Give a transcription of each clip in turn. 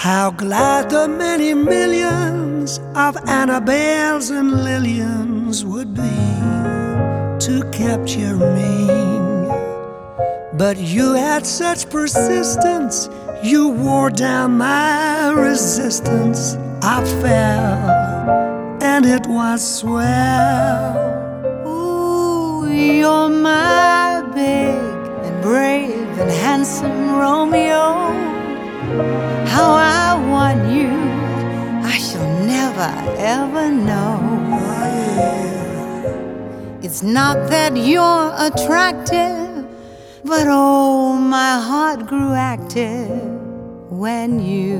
How glad the many millions of Annabelles and Lillians would be to capture me. But you had such persistence, you wore down my resistance. I fell, and it was swell. Ooh, you're my never ever know. It's not that you're attractive, but oh, my heart grew active when you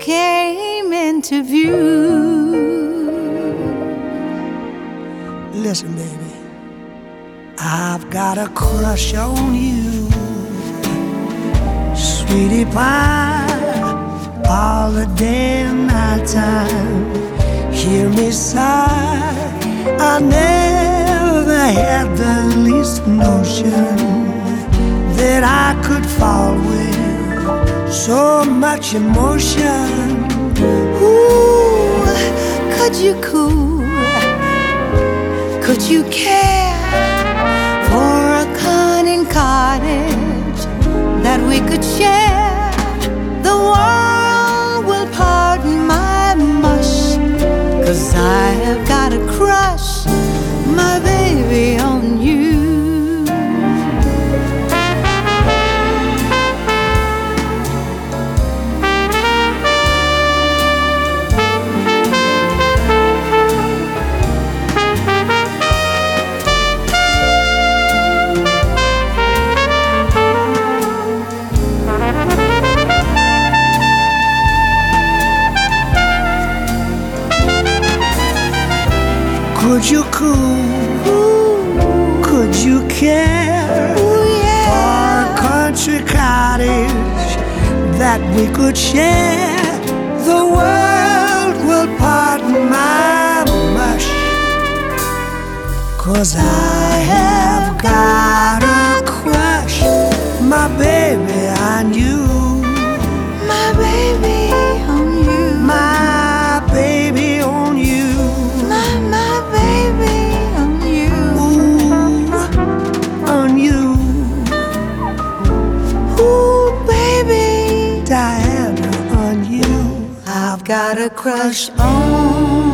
came into view. Listen, baby, I've got a crush on you, sweetie pie, all the day and night time. Hear me sigh. I never had the least notion that I could fall with so much emotion. Ooh, could you cool? Could you care for a cunning cottage that we could share? I have got a crush, my baby, on you. Could you cool? Could you care Ooh, yeah. for a country cottage that we could share? The world will pardon my mush. Cause I have got I've got a crush on